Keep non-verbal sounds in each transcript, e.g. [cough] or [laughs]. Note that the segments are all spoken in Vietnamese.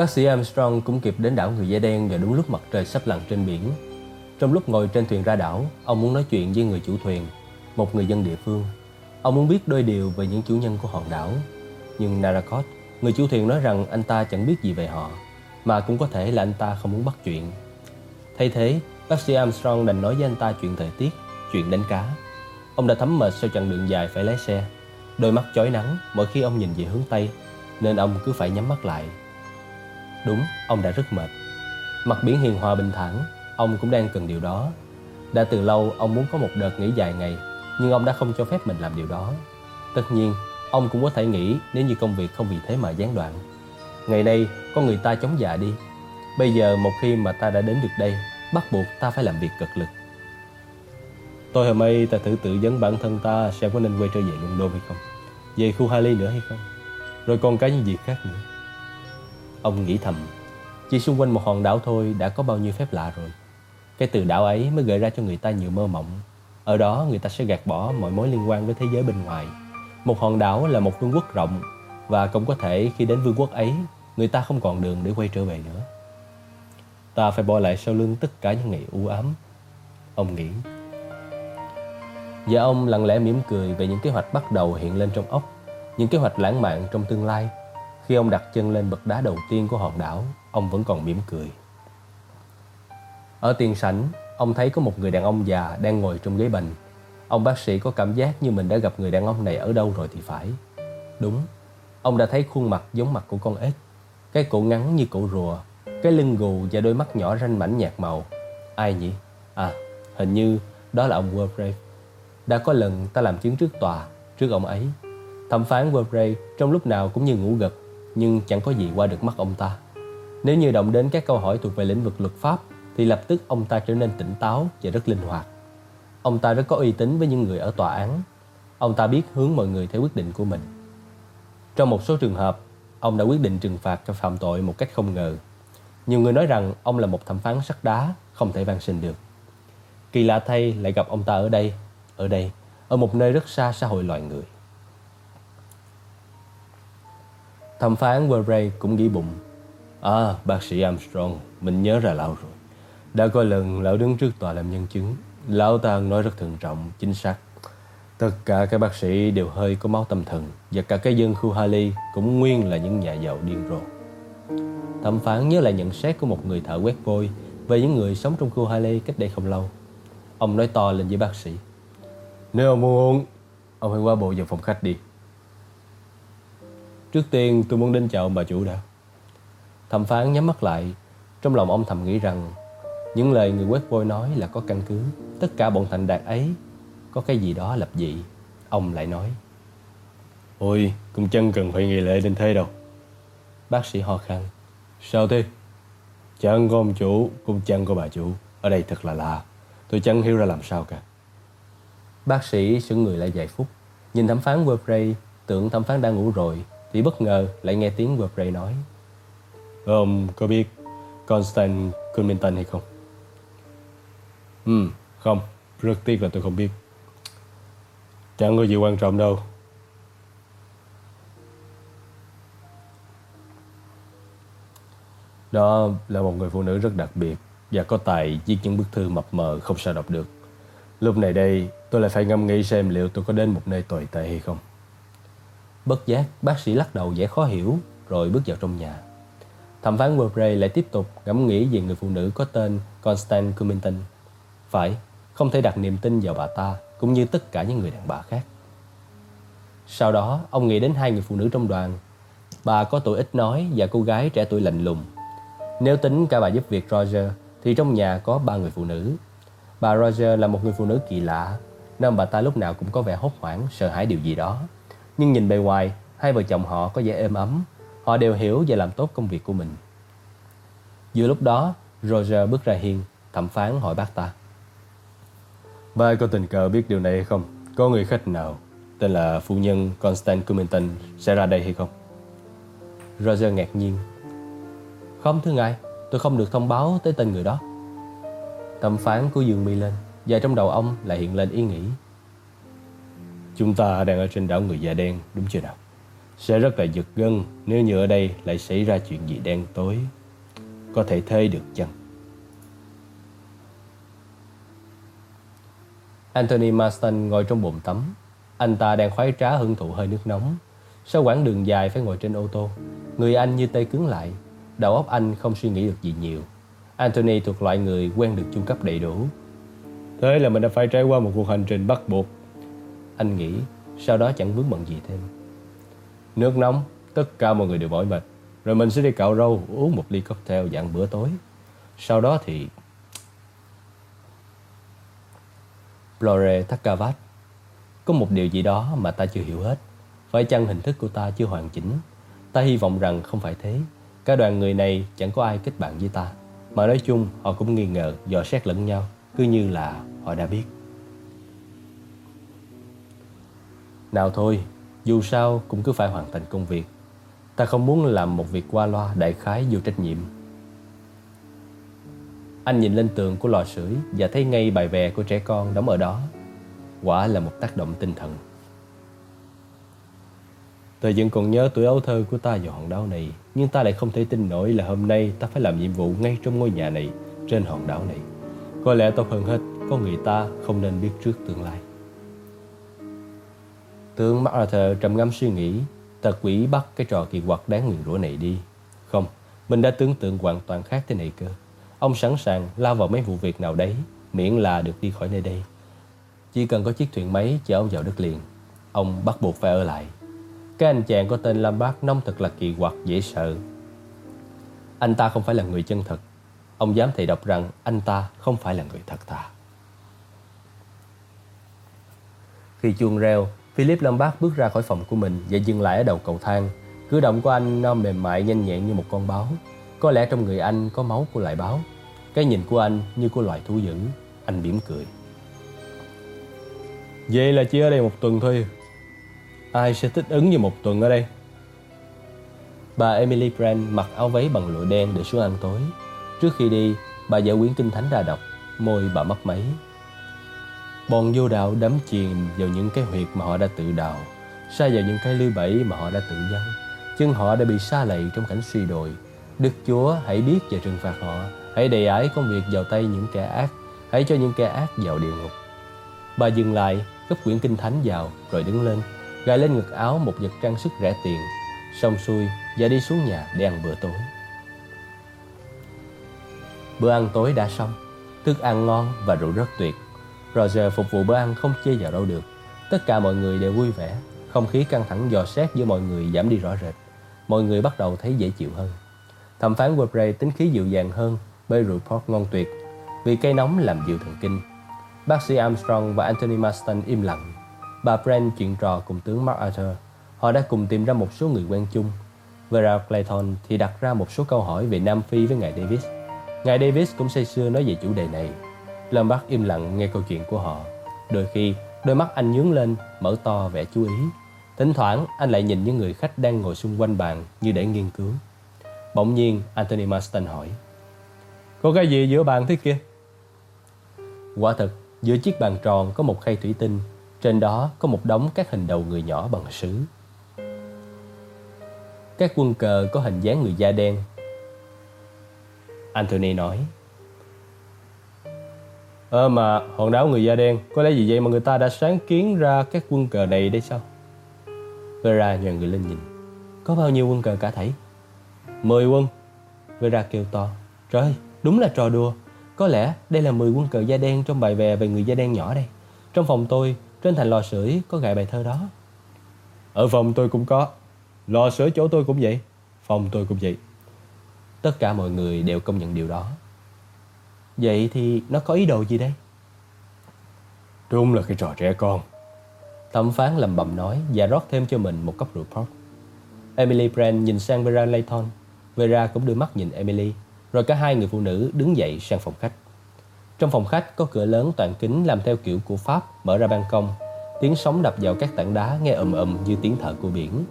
Bác sĩ Armstrong cũng kịp đến đảo người da đen vào đúng lúc mặt trời sắp lặn trên biển. Trong lúc ngồi trên thuyền ra đảo, ông muốn nói chuyện với người chủ thuyền, một người dân địa phương. Ông muốn biết đôi điều về những chủ nhân của hòn đảo. Nhưng Narakot, người chủ thuyền nói rằng anh ta chẳng biết gì về họ, mà cũng có thể là anh ta không muốn bắt chuyện. Thay thế, bác sĩ Armstrong đành nói với anh ta chuyện thời tiết, chuyện đánh cá. Ông đã thấm mệt sau chặng đường dài phải lái xe. Đôi mắt chói nắng mỗi khi ông nhìn về hướng Tây, nên ông cứ phải nhắm mắt lại. Đúng, ông đã rất mệt. Mặt biển hiền hòa bình thản, ông cũng đang cần điều đó. Đã từ lâu ông muốn có một đợt nghỉ dài ngày, nhưng ông đã không cho phép mình làm điều đó. Tất nhiên, ông cũng có thể nghĩ nếu như công việc không vì thế mà gián đoạn. Ngày nay, con người ta chống già đi. Bây giờ một khi mà ta đã đến được đây, bắt buộc ta phải làm việc cực lực. Tôi hôm nay ta thử tự vấn bản thân ta xem có nên quay trở về London hay không Về khu Harley nữa hay không Rồi còn cả những việc khác nữa Ông nghĩ thầm Chỉ xung quanh một hòn đảo thôi đã có bao nhiêu phép lạ rồi. Cái từ đảo ấy mới gợi ra cho người ta nhiều mơ mộng. Ở đó người ta sẽ gạt bỏ mọi mối liên quan với thế giới bên ngoài. Một hòn đảo là một vương quốc rộng Và cũng có thể khi đến vương quốc ấy Người ta không còn đường để quay trở về nữa. Ta phải bỏ lại sau lưng tất cả những ngày u ám. Ông nghĩ. Và ông lặng lẽ mỉm cười về những kế hoạch bắt đầu hiện lên trong óc, những kế hoạch lãng mạn trong tương lai. Khi ông đặt chân lên bậc đá đầu tiên của hòn đảo, ông vẫn còn mỉm cười. Ở tiền sảnh, ông thấy có một người đàn ông già đang ngồi trong ghế bành. Ông bác sĩ có cảm giác như mình đã gặp người đàn ông này ở đâu rồi thì phải. Đúng, ông đã thấy khuôn mặt giống mặt của con ếch. Cái cổ ngắn như cổ rùa, cái lưng gù và đôi mắt nhỏ ranh mảnh nhạt màu. Ai nhỉ? À, hình như đó là ông Wargrave. Đã có lần ta làm chứng trước tòa, trước ông ấy. Thẩm phán Wargrave trong lúc nào cũng như ngủ gật, nhưng chẳng có gì qua được mắt ông ta. Nếu như động đến các câu hỏi thuộc về lĩnh vực luật pháp, thì lập tức ông ta trở nên tỉnh táo và rất linh hoạt. Ông ta rất có uy tín với những người ở tòa án. Ông ta biết hướng mọi người theo quyết định của mình. Trong một số trường hợp, ông đã quyết định trừng phạt cho phạm tội một cách không ngờ. Nhiều người nói rằng ông là một thẩm phán sắt đá, không thể van sinh được. Kỳ lạ thay lại gặp ông ta ở đây ở đây, ở một nơi rất xa xã hội loài người. Thẩm phán Warray cũng nghĩ bụng. À, bác sĩ Armstrong, mình nhớ ra lão rồi. Đã có lần lão đứng trước tòa làm nhân chứng. Lão ta nói rất thận trọng, chính xác. Tất cả các bác sĩ đều hơi có máu tâm thần và cả cái dân khu Harley cũng nguyên là những nhà giàu điên rồ. Thẩm phán nhớ lại nhận xét của một người thợ quét vôi về những người sống trong khu Harley cách đây không lâu. Ông nói to lên với bác sĩ. Nếu ông muốn uống Ông hãy qua bộ vào phòng khách đi Trước tiên tôi muốn đến chào ông bà chủ đã. Thẩm phán nhắm mắt lại Trong lòng ông thầm nghĩ rằng Những lời người quét vôi nói là có căn cứ. Tất cả bọn thành đạt ấy Có cái gì đó lập dị Ông lại nói. Ôi, cũng chân cần phải nghi lễ đến thế đâu. Bác sĩ ho khan. Sao thế? Chẳng có ông chủ, cũng chẳng có bà chủ. Ở đây thật là lạ. Tôi chẳng hiểu ra làm sao cả. Bác sĩ sững người lại vài phút, nhìn thẩm phán Webrey, tưởng thẩm phán đã ngủ rồi, thì bất ngờ lại nghe tiếng Webrey nói. Ông có biết Constant Cummington hay không? Ừ, không, rất tiếc là tôi không biết. Chẳng có gì quan trọng đâu. Đó là một người phụ nữ rất đặc biệt và có tài viết những bức thư mập mờ không sao đọc được. Lúc này đây, tôi lại phải ngâm nghĩ xem liệu tôi có đến một nơi tồi tệ hay không. Bất giác, bác sĩ lắc đầu vẻ khó hiểu, rồi bước vào trong nhà. Thẩm phán Murray lại tiếp tục ngẫm nghĩ về người phụ nữ có tên Constance Cummington. Phải, không thể đặt niềm tin vào bà ta, cũng như tất cả những người đàn bà khác. Sau đó, ông nghĩ đến hai người phụ nữ trong đoàn. Bà có tuổi ít nói và cô gái trẻ tuổi lạnh lùng. Nếu tính cả bà giúp việc Roger, thì trong nhà có ba người phụ nữ Bà Roger là một người phụ nữ kỳ lạ, nên bà ta lúc nào cũng có vẻ hốt hoảng, sợ hãi điều gì đó. Nhưng nhìn bề ngoài, hai vợ chồng họ có vẻ êm ấm, họ đều hiểu và làm tốt công việc của mình. Giữa lúc đó, Roger bước ra hiên, thẩm phán hỏi bác ta. Ba có tình cờ biết điều này hay không? Có người khách nào tên là phu nhân Constance Cummington sẽ ra đây hay không? Roger ngạc nhiên. Không thưa ngài, tôi không được thông báo tới tên người đó. Thẩm phán của Dương mi lên Và trong đầu ông lại hiện lên ý nghĩ Chúng ta đang ở trên đảo người da đen đúng chưa nào Sẽ rất là giật gân nếu như ở đây lại xảy ra chuyện gì đen tối. Có thể thê được chăng? Anthony Marston ngồi trong bồn tắm. Anh ta đang khoái trá hưởng thụ hơi nước nóng. Sau quãng đường dài phải ngồi trên ô tô, người anh như tê cứng lại. Đầu óc anh không suy nghĩ được gì nhiều. Anthony thuộc loại người quen được chu cấp đầy đủ. Thế là mình đã phải trải qua một cuộc hành trình bắt buộc. Anh nghĩ, sau đó chẳng vướng bận gì thêm. Nước nóng, tất cả mọi người đều mỏi mệt. Rồi mình sẽ đi cạo râu, uống một ly cocktail dạng bữa tối. Sau đó thì... Flore Takavat Có một điều gì đó mà ta chưa hiểu hết. Phải chăng hình thức của ta chưa hoàn chỉnh? Ta hy vọng rằng không phải thế. Cả đoàn người này chẳng có ai kết bạn với ta. Mà nói chung họ cũng nghi ngờ, dò xét lẫn nhau. Cứ như là họ đã biết. Nào thôi, dù sao cũng cứ phải hoàn thành công việc. Ta không muốn làm một việc qua loa đại khái vô trách nhiệm. Anh nhìn lên tường của lò sưởi và thấy ngay bài vè của trẻ con đóng ở đó. Quả là một tác động tinh thần. Tôi vẫn còn nhớ tuổi ấu thơ của ta vào hòn đảo này Nhưng ta lại không thể tin nổi là hôm nay ta phải làm nhiệm vụ ngay trong ngôi nhà này Trên hòn đảo này Có lẽ tốt hơn hết Có người ta không nên biết trước tương lai Tướng MacArthur trầm ngâm suy nghĩ tật quỷ bắt cái trò kỳ quặc đáng nguyền rủa này đi Không, mình đã tưởng tượng hoàn toàn khác thế này cơ Ông sẵn sàng lao vào mấy vụ việc nào đấy Miễn là được đi khỏi nơi đây Chỉ cần có chiếc thuyền máy chở ông vào đất liền Ông bắt buộc phải ở lại cái anh chàng có tên Lam Bác nông thật là kỳ quặc, dễ sợ. Anh ta không phải là người chân thật. Ông dám thầy đọc rằng anh ta không phải là người thật thà. Khi chuông reo, Philip Lam bước ra khỏi phòng của mình và dừng lại ở đầu cầu thang. Cử động của anh nó mềm mại nhanh nhẹn như một con báo. Có lẽ trong người anh có máu của loài báo. Cái nhìn của anh như của loài thú dữ. Anh mỉm cười. Vậy là chỉ ở đây một tuần thôi Ai sẽ thích ứng như một tuần ở đây? Bà Emily Brand mặc áo váy bằng lụa đen để xuống ăn tối. Trước khi đi, bà giải quyển kinh thánh ra đọc, môi bà mất máy. Bọn vô đạo đắm chìm vào những cái huyệt mà họ đã tự đào, xa vào những cái lưới bẫy mà họ đã tự dăng. Chân họ đã bị xa lầy trong cảnh suy đồi. Đức Chúa hãy biết và trừng phạt họ, hãy đầy ái công việc vào tay những kẻ ác, hãy cho những kẻ ác vào địa ngục. Bà dừng lại, gấp quyển kinh thánh vào, rồi đứng lên, gài lên ngực áo một vật trang sức rẻ tiền, xong xuôi và đi xuống nhà để ăn bữa tối. Bữa ăn tối đã xong, thức ăn ngon và rượu rất tuyệt. Roger phục vụ bữa ăn không chê vào đâu được. Tất cả mọi người đều vui vẻ, không khí căng thẳng dò xét giữa mọi người giảm đi rõ rệt. Mọi người bắt đầu thấy dễ chịu hơn. Thẩm phán Webrey tính khí dịu dàng hơn bởi rượu port ngon tuyệt, vì cây nóng làm dịu thần kinh. Bác sĩ Armstrong và Anthony Marston im lặng Bà Brand chuyện trò cùng tướng MacArthur. Họ đã cùng tìm ra một số người quen chung. Vera Clayton thì đặt ra một số câu hỏi về Nam Phi với ngài Davis. Ngài Davis cũng say sưa nói về chủ đề này. Lâm Bắc im lặng nghe câu chuyện của họ. Đôi khi, đôi mắt anh nhướng lên, mở to vẻ chú ý. Thỉnh thoảng, anh lại nhìn những người khách đang ngồi xung quanh bàn như để nghiên cứu. Bỗng nhiên, Anthony Marston hỏi. Có cái gì giữa bàn thế kia? Quả thật, giữa chiếc bàn tròn có một khay thủy tinh trên đó có một đống các hình đầu người nhỏ bằng sứ. Các quân cờ có hình dáng người da đen. Anthony nói. Ơ mà hòn đảo người da đen, có lẽ gì vậy mà người ta đã sáng kiến ra các quân cờ này đây sao? Vera nhòi người lên nhìn. Có bao nhiêu quân cờ cả thảy? Mười quân. Vera kêu to. Trời, đúng là trò đùa. Có lẽ đây là 10 quân cờ da đen trong bài về về người da đen nhỏ đây. Trong phòng tôi trên thành lò sưởi có gài bài thơ đó Ở phòng tôi cũng có Lò sưởi chỗ tôi cũng vậy Phòng tôi cũng vậy Tất cả mọi người đều công nhận điều đó Vậy thì nó có ý đồ gì đây? Đúng là cái trò trẻ con Thẩm phán lầm bầm nói Và rót thêm cho mình một cốc rượu port Emily Brand nhìn sang Vera Layton Vera cũng đưa mắt nhìn Emily Rồi cả hai người phụ nữ đứng dậy sang phòng khách trong phòng khách có cửa lớn toàn kính làm theo kiểu của Pháp mở ra ban công. Tiếng sóng đập vào các tảng đá nghe ầm ầm như tiếng thở của biển.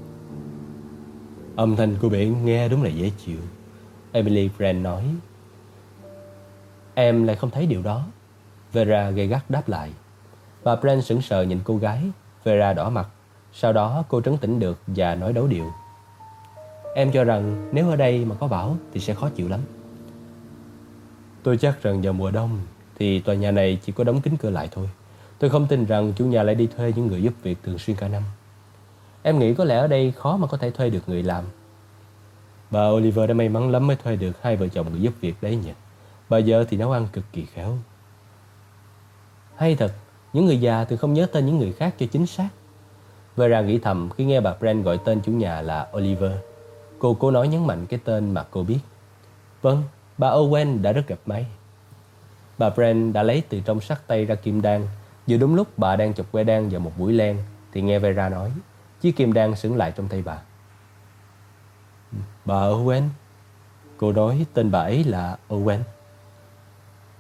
Âm thanh của biển nghe đúng là dễ chịu. Emily Brand nói. Em lại không thấy điều đó. Vera gay gắt đáp lại. Bà Brent sững sờ nhìn cô gái. Vera đỏ mặt. Sau đó cô trấn tĩnh được và nói đấu điệu. Em cho rằng nếu ở đây mà có bão thì sẽ khó chịu lắm. Tôi chắc rằng vào mùa đông thì tòa nhà này chỉ có đóng kín cửa lại thôi. Tôi không tin rằng chủ nhà lại đi thuê những người giúp việc thường xuyên cả năm. Em nghĩ có lẽ ở đây khó mà có thể thuê được người làm. Bà Oliver đã may mắn lắm mới thuê được hai vợ chồng người giúp việc đấy nhỉ. Bà vợ thì nấu ăn cực kỳ khéo. Hay thật, những người già thường không nhớ tên những người khác cho chính xác. Vera nghĩ thầm khi nghe bà Brand gọi tên chủ nhà là Oliver. Cô cố nói nhấn mạnh cái tên mà cô biết. Vâng, bà Owen đã rất gặp may. Bà Brand đã lấy từ trong sắc tay ra kim đan. Vừa đúng lúc bà đang chụp que đan vào một buổi len thì nghe Vera nói. Chiếc kim đan sững lại trong tay bà. Bà Owen. Cô nói tên bà ấy là Owen.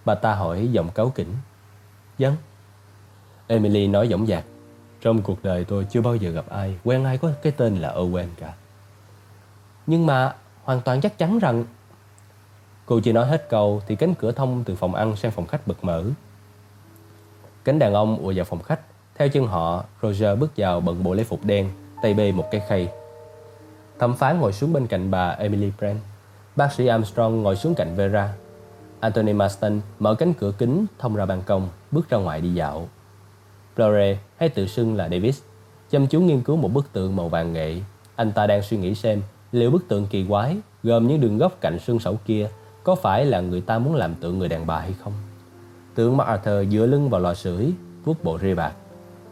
Bà ta hỏi giọng cáu kỉnh. Dân. Vâng. Emily nói giọng dạc. Trong cuộc đời tôi chưa bao giờ gặp ai quen ai có cái tên là Owen cả. Nhưng mà hoàn toàn chắc chắn rằng Cô chưa nói hết câu thì cánh cửa thông từ phòng ăn sang phòng khách bật mở. Cánh đàn ông ùa vào phòng khách. Theo chân họ, Roger bước vào bận bộ lễ phục đen, tay bê một cái khay. Thẩm phán ngồi xuống bên cạnh bà Emily Brand. Bác sĩ Armstrong ngồi xuống cạnh Vera. Anthony Marston mở cánh cửa kính thông ra ban công, bước ra ngoài đi dạo. Flore hay tự xưng là Davis, chăm chú nghiên cứu một bức tượng màu vàng nghệ. Anh ta đang suy nghĩ xem liệu bức tượng kỳ quái gồm những đường góc cạnh xương sẩu kia có phải là người ta muốn làm tượng người đàn bà hay không. Tượng MacArthur dựa lưng vào lò sưởi, vuốt bộ rê bạc.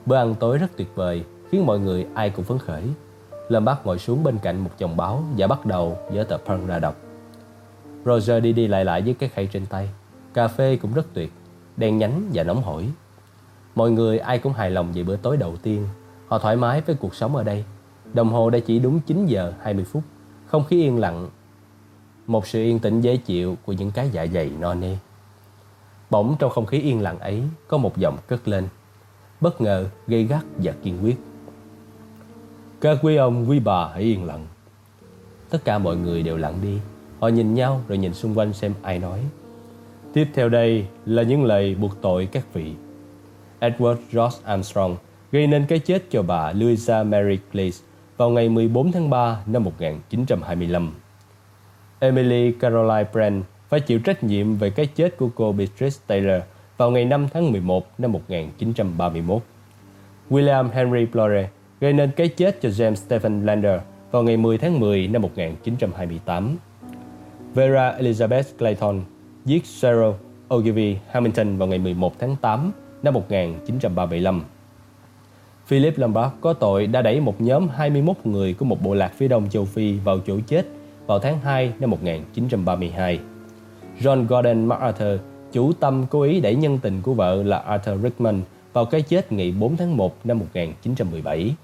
Bữa ăn tối rất tuyệt vời, khiến mọi người ai cũng phấn khởi. Lâm bác ngồi xuống bên cạnh một chồng báo và bắt đầu dở tờ Pern ra đọc. Roger đi đi lại lại với cái khay trên tay. Cà phê cũng rất tuyệt, đen nhánh và nóng hổi. Mọi người ai cũng hài lòng về bữa tối đầu tiên. Họ thoải mái với cuộc sống ở đây. Đồng hồ đã chỉ đúng 9 giờ 20 phút. Không khí yên lặng. Một sự yên tĩnh dễ chịu của những cái dạ dày no nê. Bỗng trong không khí yên lặng ấy có một giọng cất lên. Bất ngờ, gây gắt và kiên quyết. Các quý ông, quý bà hãy yên lặng. Tất cả mọi người đều lặng đi. Họ nhìn nhau rồi nhìn xung quanh xem ai nói. Tiếp theo đây là những lời buộc tội các vị. Edward Ross Armstrong gây nên cái chết cho bà Louisa Mary Glaze vào ngày 14 tháng 3 năm 1925. Emily Caroline Brand phải chịu trách nhiệm về cái chết của cô Beatrice Taylor vào ngày 5 tháng 11 năm 1931. William Henry Blore gây nên cái chết cho James Stephen Lander vào ngày 10 tháng 10 năm 1928. Vera Elizabeth Clayton giết Cheryl Ogilvy Hamilton vào ngày 11 tháng 8 năm 1935. Philip Lombard có tội đã đẩy một nhóm 21 người của một bộ lạc phía đông châu Phi vào chỗ chết vào tháng 2 năm 1932. John Gordon MacArthur, chủ tâm cố ý đẩy nhân tình của vợ là Arthur Rickman vào cái chết ngày 4 tháng 1 năm 1917.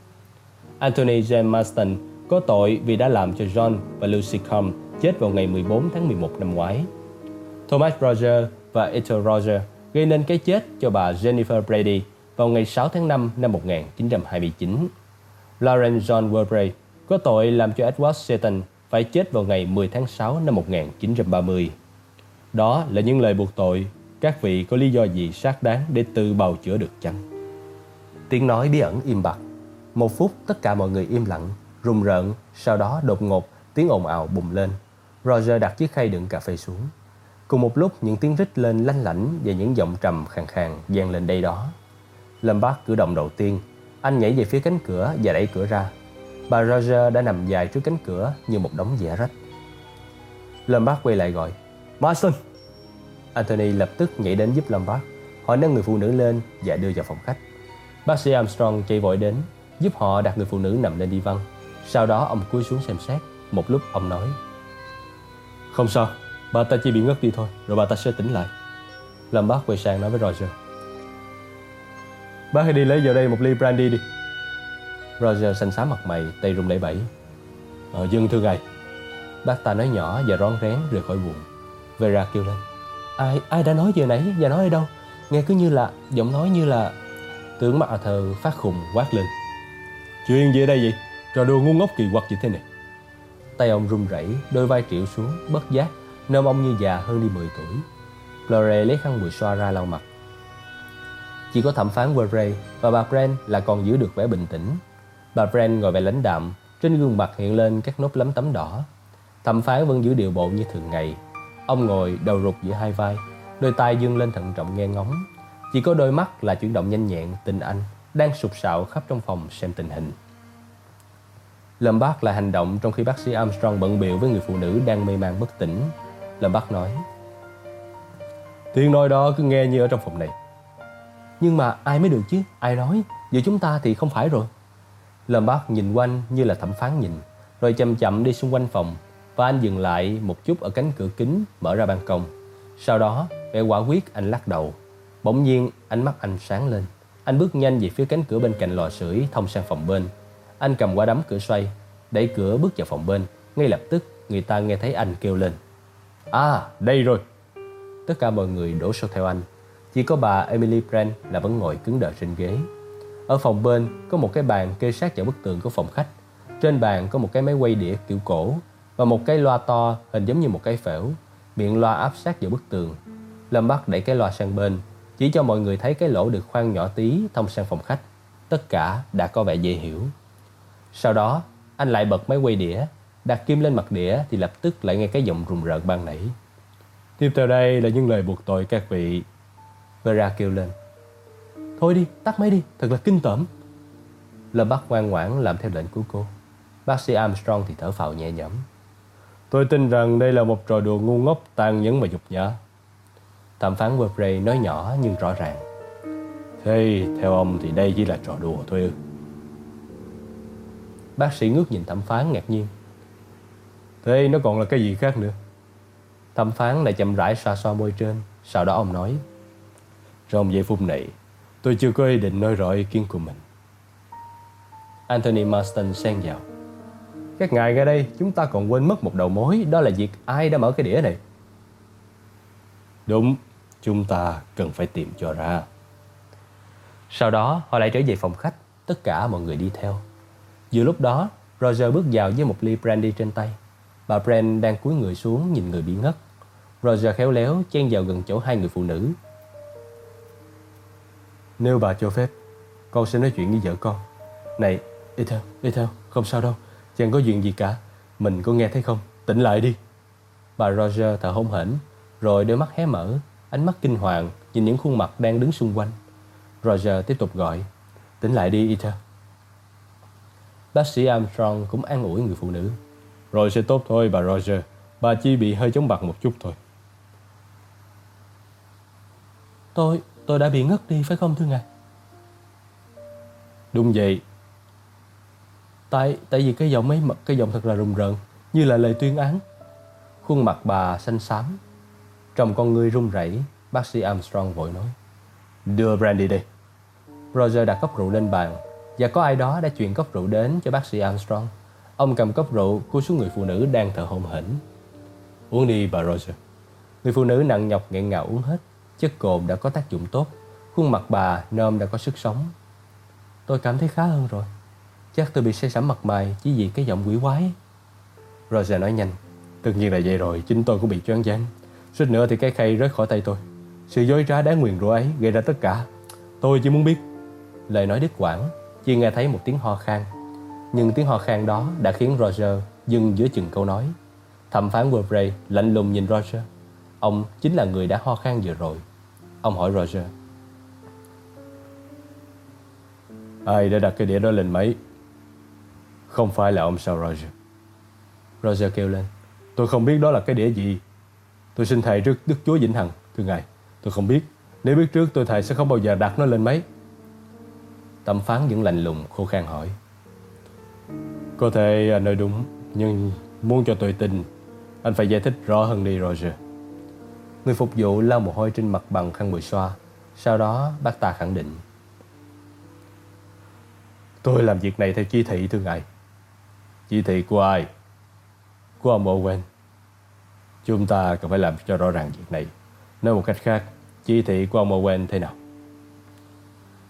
Anthony James Marston có tội vì đã làm cho John và Lucy Combe chết vào ngày 14 tháng 11 năm ngoái. Thomas Roger và Ethel Roger gây nên cái chết cho bà Jennifer Brady vào ngày 6 tháng 5 năm 1929. Lauren John Werbray có tội làm cho Edward Seton phải chết vào ngày 10 tháng 6 năm 1930. Đó là những lời buộc tội, các vị có lý do gì xác đáng để tự bào chữa được chăng? Tiếng nói bí ẩn im bặt. Một phút tất cả mọi người im lặng, rùng rợn, sau đó đột ngột tiếng ồn ào bùng lên. Roger đặt chiếc khay đựng cà phê xuống. Cùng một lúc những tiếng rít lên lanh lảnh và những giọng trầm khàn khàn vang lên đây đó. Lombard cử động đầu tiên, anh nhảy về phía cánh cửa và đẩy cửa ra. Bà Roger đã nằm dài trước cánh cửa như một đống dẻ rách. Lombard quay lại gọi, Marston! Anthony lập tức nhảy đến giúp Lombard. Họ nâng người phụ nữ lên và đưa vào phòng khách. Bác sĩ Armstrong chạy vội đến, giúp họ đặt người phụ nữ nằm lên đi văn. Sau đó ông cúi xuống xem xét. Một lúc ông nói, không sao, Bà ta chỉ bị ngất đi thôi Rồi bà ta sẽ tỉnh lại. Làm bác quay sang nói với Roger. Bác hãy đi lấy vào đây một ly brandy đi. Roger xanh xám mặt mày Tay run lẩy bẩy. Ờ dân thưa ngài. Bác ta nói nhỏ và rón rén rời khỏi buồn Vera kêu lên. Ai ai đã nói giờ nãy và nói ở đâu? Nghe cứ như là giọng nói như là Tướng mặt thờ phát khùng quát lên. Chuyện gì ở đây vậy? Trò đùa ngu ngốc kỳ quặc gì thế này. Tay ông run rẩy Đôi vai triệu xuống bất giác nơm ông như già hơn đi 10 tuổi Lore lấy khăn bụi xoa ra lau mặt Chỉ có thẩm phán Weray và bà Brand là còn giữ được vẻ bình tĩnh Bà Brand ngồi vẻ lãnh đạm, trên gương mặt hiện lên các nốt lấm tấm đỏ. Thẩm phán vẫn giữ điệu bộ như thường ngày. Ông ngồi đầu rụt giữa hai vai, đôi tay dương lên thận trọng nghe ngóng. Chỉ có đôi mắt là chuyển động nhanh nhẹn, tình anh, đang sụp sạo khắp trong phòng xem tình hình. Lâm Bác lại hành động trong khi bác sĩ Armstrong bận biểu với người phụ nữ đang mê man bất tỉnh. Lâm Bác nói, Tiếng nói đó cứ nghe như ở trong phòng này. Nhưng mà ai mới được chứ, ai nói, giữa chúng ta thì không phải rồi. Lâm Bác nhìn quanh như là thẩm phán nhìn, rồi chậm chậm đi xung quanh phòng và anh dừng lại một chút ở cánh cửa kính mở ra ban công. Sau đó, vẻ quả quyết anh lắc đầu. Bỗng nhiên, ánh mắt anh sáng lên. Anh bước nhanh về phía cánh cửa bên cạnh lò sưởi thông sang phòng bên. Anh cầm qua đấm cửa xoay, đẩy cửa bước vào phòng bên. Ngay lập tức, người ta nghe thấy anh kêu lên. À, đây rồi. Tất cả mọi người đổ xô theo anh. Chỉ có bà Emily Brand là vẫn ngồi cứng đờ trên ghế. Ở phòng bên có một cái bàn kê sát vào bức tường của phòng khách. Trên bàn có một cái máy quay đĩa kiểu cổ và một cái loa to hình giống như một cái phễu. Miệng loa áp sát vào bức tường. Lâm Bắc đẩy cái loa sang bên, chỉ cho mọi người thấy cái lỗ được khoan nhỏ tí thông sang phòng khách. Tất cả đã có vẻ dễ hiểu. Sau đó, anh lại bật máy quay đĩa, đặt kim lên mặt đĩa thì lập tức lại nghe cái giọng rùng rợn ban nãy. Tiếp theo đây là những lời buộc tội các vị. Vera kêu lên. Thôi đi, tắt máy đi, thật là kinh tởm. Lâm Bắc ngoan ngoãn làm theo lệnh của cô. Bác sĩ Armstrong thì thở phào nhẹ nhõm. Tôi tin rằng đây là một trò đùa ngu ngốc, tàn nhẫn và nhục nhã. Thẩm phán Webrey nói nhỏ nhưng rõ ràng. Thế theo ông thì đây chỉ là trò đùa thôi ư? Bác sĩ ngước nhìn thẩm phán ngạc nhiên. Thế nó còn là cái gì khác nữa? Thẩm phán lại chậm rãi xoa xoa môi trên. Sau đó ông nói. Trong giây phút này, tôi chưa có ý định nói rõ ý kiến của mình. Anthony Marston xen vào. Các ngài ngay đây, chúng ta còn quên mất một đầu mối, đó là việc ai đã mở cái đĩa này. Đúng, chúng ta cần phải tìm cho ra. Sau đó, họ lại trở về phòng khách, tất cả mọi người đi theo. Giữa lúc đó, Roger bước vào với một ly brandy trên tay. Bà Brand đang cúi người xuống nhìn người bị ngất. Roger khéo léo chen vào gần chỗ hai người phụ nữ. Nếu bà cho phép, con sẽ nói chuyện với vợ con. Này, đi theo, không sao đâu. Chẳng có chuyện gì cả. Mình có nghe thấy không? Tỉnh lại đi. Bà Roger thở hổn hển, rồi đôi mắt hé mở, ánh mắt kinh hoàng nhìn những khuôn mặt đang đứng xung quanh. Roger tiếp tục gọi. Tỉnh lại đi, Ethan. Bác sĩ Armstrong cũng an ủi người phụ nữ. Rồi sẽ tốt thôi bà Roger. Bà chỉ bị hơi chống bạc một chút thôi. Tôi, tôi đã bị ngất đi phải không thưa ngài? Đúng vậy. Tại, tại vì cái giọng ấy, cái giọng thật là rùng rợn, như là lời tuyên án. Khuôn mặt bà xanh xám. Trong con người run rẩy, bác sĩ Armstrong vội nói. Đưa brandy đi. Roger đặt cốc rượu lên bàn và có ai đó đã chuyển cốc rượu đến cho bác sĩ Armstrong. Ông cầm cốc rượu cúi xuống người phụ nữ đang thở hổn hển. Uống đi bà Roger. Người phụ nữ nặng nhọc nghẹn ngào uống hết. Chất cồn đã có tác dụng tốt. Khuôn mặt bà nôm đã có sức sống. Tôi cảm thấy khá hơn rồi. Chắc tôi bị say sẩm mặt mày chỉ vì cái giọng quỷ quái. Roger nói nhanh. Tất nhiên là vậy rồi, chính tôi cũng bị choáng váng. Suýt nữa thì cái khay rớt khỏi tay tôi. Sự dối trá đáng nguyền rủa ấy gây ra tất cả. Tôi chỉ muốn biết. Lời nói đứt quãng, chỉ nghe thấy một tiếng ho khan. Nhưng tiếng ho khan đó đã khiến Roger dừng giữa chừng câu nói. Thẩm phán Webrey lạnh lùng nhìn Roger. Ông chính là người đã ho khan vừa rồi. Ông hỏi Roger. Ai đã đặt cái đĩa đó lên máy? Không phải là ông sao Roger. Roger kêu lên. Tôi không biết đó là cái đĩa gì. Tôi xin thầy trước Đức Chúa Vĩnh Hằng, thưa ngài. Tôi không biết. Nếu biết trước tôi thầy sẽ không bao giờ đặt nó lên máy. Tâm phán vẫn lạnh lùng khô khan hỏi. Có thể anh nói đúng, nhưng muốn cho tôi tin, anh phải giải thích rõ hơn đi Roger. Người phục vụ lau mồ hôi trên mặt bằng khăn bụi xoa. Sau đó bác ta khẳng định. Tôi làm việc này theo chỉ thị thưa ngài. Chỉ thị của ai? Của ông Owen. Chúng ta cần phải làm cho rõ ràng việc này. Nói một cách khác, chỉ thị của ông Owen thế nào?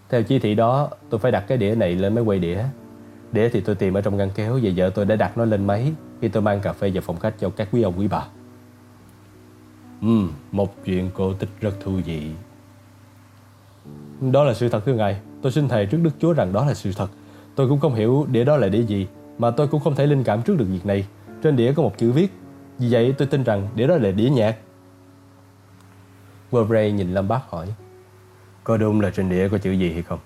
Theo chỉ thị đó, tôi phải đặt cái đĩa này lên máy quay đĩa. Đĩa thì tôi tìm ở trong ngăn kéo và vợ tôi đã đặt nó lên máy khi tôi mang cà phê vào phòng khách cho các quý ông quý bà. Ừm, một chuyện cổ tích rất thú vị. Đó là sự thật thưa ngài. Tôi xin thề trước Đức Chúa rằng đó là sự thật. Tôi cũng không hiểu đĩa đó là đĩa gì, mà tôi cũng không thể linh cảm trước được việc này. Trên đĩa có một chữ viết, vì vậy tôi tin rằng đĩa đó là đĩa nhạc. Murray nhìn Lâm Bác hỏi, có đúng là trên đĩa có chữ gì hay không?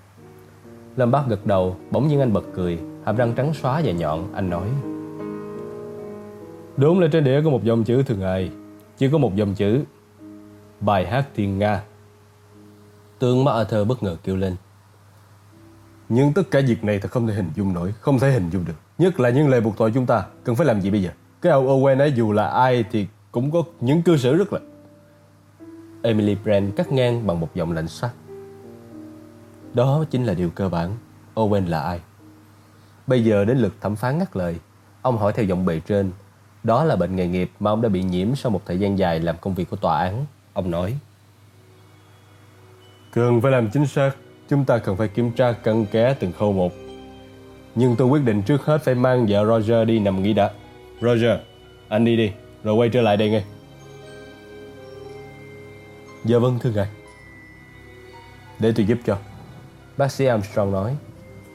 Lâm Bác gật đầu, bỗng nhiên anh bật cười, hàm răng trắng xóa và nhọn, anh nói. Đúng là trên đĩa có một dòng chữ thường ngày, chỉ có một dòng chữ. Bài hát thiên Nga. Tướng MacArthur bất ngờ kêu lên. Nhưng tất cả việc này thật không thể hình dung nổi, không thể hình dung được. Nhất là những lời buộc tội chúng ta, cần phải làm gì bây giờ? Cái ông Owen ấy dù là ai thì cũng có những cư xử rất là... Emily Brand cắt ngang bằng một giọng lạnh sắc. Đó chính là điều cơ bản. Owen là ai? Bây giờ đến lượt thẩm phán ngắt lời. Ông hỏi theo giọng bề trên. Đó là bệnh nghề nghiệp mà ông đã bị nhiễm sau một thời gian dài làm công việc của tòa án. Ông nói. Cần phải làm chính xác. Chúng ta cần phải kiểm tra cân ké từng khâu một. Nhưng tôi quyết định trước hết phải mang vợ Roger đi nằm nghỉ đã. Roger, anh đi đi, rồi quay trở lại đây ngay. Dạ vâng thưa ngài. Để tôi giúp cho. Bác sĩ Armstrong nói.